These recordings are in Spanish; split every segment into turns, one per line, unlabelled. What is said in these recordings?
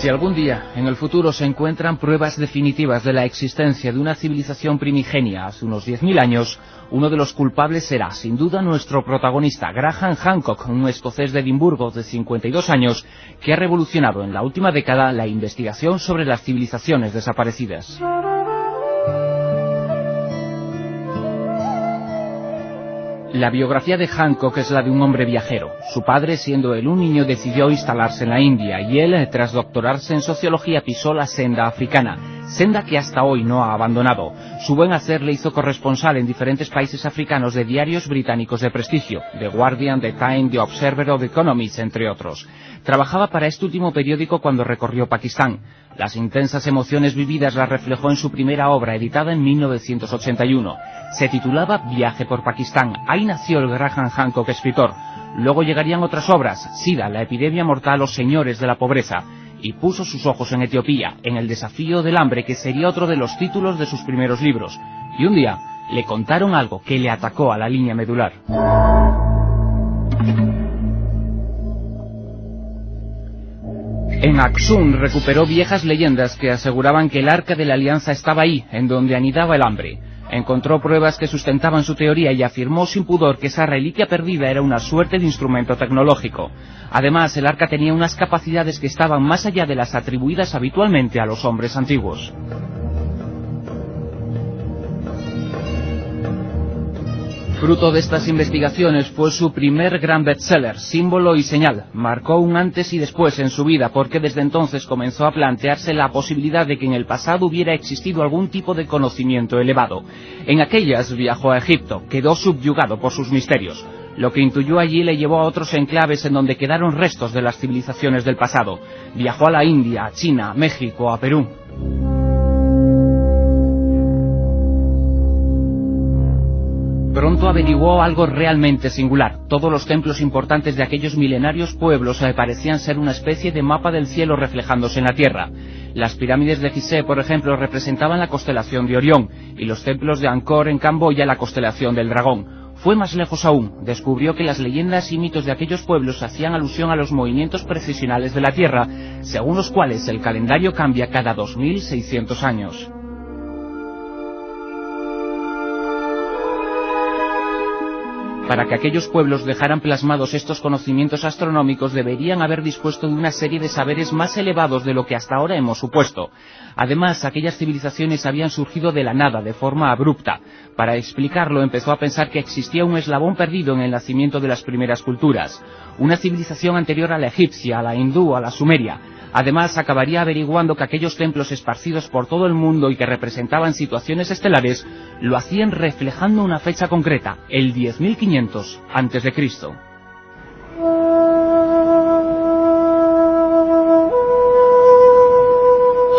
Si algún día en el futuro se encuentran pruebas definitivas de la existencia de una civilización primigenia hace unos 10.000 años, uno de los culpables será, sin duda, nuestro protagonista, Graham Hancock, un escocés de Edimburgo de 52 años que ha revolucionado en la última década la investigación sobre las civilizaciones desaparecidas. La biografía de Hancock es la de un hombre viajero. Su padre, siendo él un niño, decidió instalarse en la India y él, tras doctorarse en sociología, pisó la senda africana, senda que hasta hoy no ha abandonado. Su buen hacer le hizo corresponsal en diferentes países africanos de diarios británicos de prestigio, The Guardian, The Time, The Observer o The entre otros. Trabajaba para este último periódico cuando recorrió Pakistán. Las intensas emociones vividas las reflejó en su primera obra, editada en 1981. Se titulaba Viaje por Pakistán. Ahí nació el Graham Hancock escritor. Luego llegarían otras obras, Sida, la epidemia mortal o Señores de la pobreza. Y puso sus ojos en Etiopía, en el desafío del hambre, que sería otro de los títulos de sus primeros libros. Y un día le contaron algo que le atacó a la línea medular. En Axum recuperó viejas leyendas que aseguraban que el arca de la alianza estaba ahí, en donde anidaba el hambre. Encontró pruebas que sustentaban su teoría y afirmó sin pudor que esa reliquia perdida era una suerte de instrumento tecnológico. Además, el arca tenía unas capacidades que estaban más allá de las atribuidas habitualmente a los hombres antiguos. Fruto de estas investigaciones fue su primer gran bestseller, Símbolo y Señal. Marcó un antes y después en su vida porque desde entonces comenzó a plantearse la posibilidad de que en el pasado hubiera existido algún tipo de conocimiento elevado. En aquellas viajó a Egipto, quedó subyugado por sus misterios. Lo que intuyó allí le llevó a otros enclaves en donde quedaron restos de las civilizaciones del pasado. Viajó a la India, a China, a México, a Perú. Pronto averiguó algo realmente singular. Todos los templos importantes de aquellos milenarios pueblos parecían ser una especie de mapa del cielo reflejándose en la tierra. Las pirámides de Gizeh, por ejemplo, representaban la constelación de Orión, y los templos de Angkor en Camboya la constelación del dragón. Fue más lejos aún, descubrió que las leyendas y mitos de aquellos pueblos hacían alusión a los movimientos precisionales de la Tierra, según los cuales el calendario cambia cada 2600 años. Para que aquellos pueblos dejaran plasmados estos conocimientos astronómicos deberían haber dispuesto de una serie de saberes más elevados de lo que hasta ahora hemos supuesto. Además, aquellas civilizaciones habían surgido de la nada, de forma abrupta. Para explicarlo, empezó a pensar que existía un eslabón perdido en el nacimiento de las primeras culturas. Una civilización anterior a la egipcia, a la hindú, a la sumeria. Además, acabaría averiguando que aquellos templos esparcidos por todo el mundo y que representaban situaciones estelares, lo hacían reflejando una fecha concreta, el 10.500 a.C.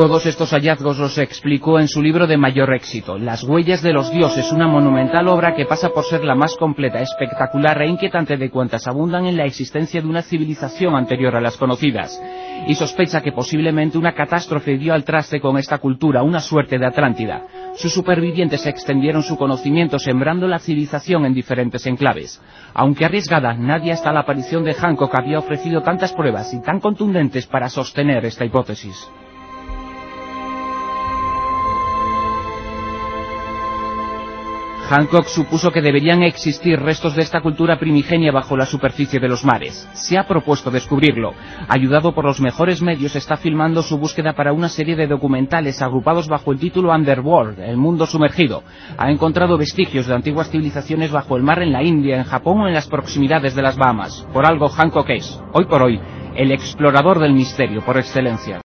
Todos estos hallazgos los explicó en su libro de mayor éxito, Las huellas de los dioses, una monumental obra que pasa por ser la más completa, espectacular e inquietante de cuantas abundan en la existencia de una civilización anterior a las conocidas. Y sospecha que posiblemente una catástrofe dio al traste con esta cultura, una suerte de Atlántida. Sus supervivientes extendieron su conocimiento sembrando la civilización en diferentes enclaves. Aunque arriesgada, nadie hasta la aparición de Hancock había ofrecido tantas pruebas y tan contundentes para sostener esta hipótesis. Hancock supuso que deberían existir restos de esta cultura primigenia bajo la superficie de los mares. Se ha propuesto descubrirlo. Ayudado por los mejores medios, está filmando su búsqueda para una serie de documentales agrupados bajo el título Underworld, el mundo sumergido. Ha encontrado vestigios de antiguas civilizaciones bajo el mar en la India, en Japón o en las proximidades de las Bahamas. Por algo Hancock es, hoy por hoy, el explorador del misterio por excelencia.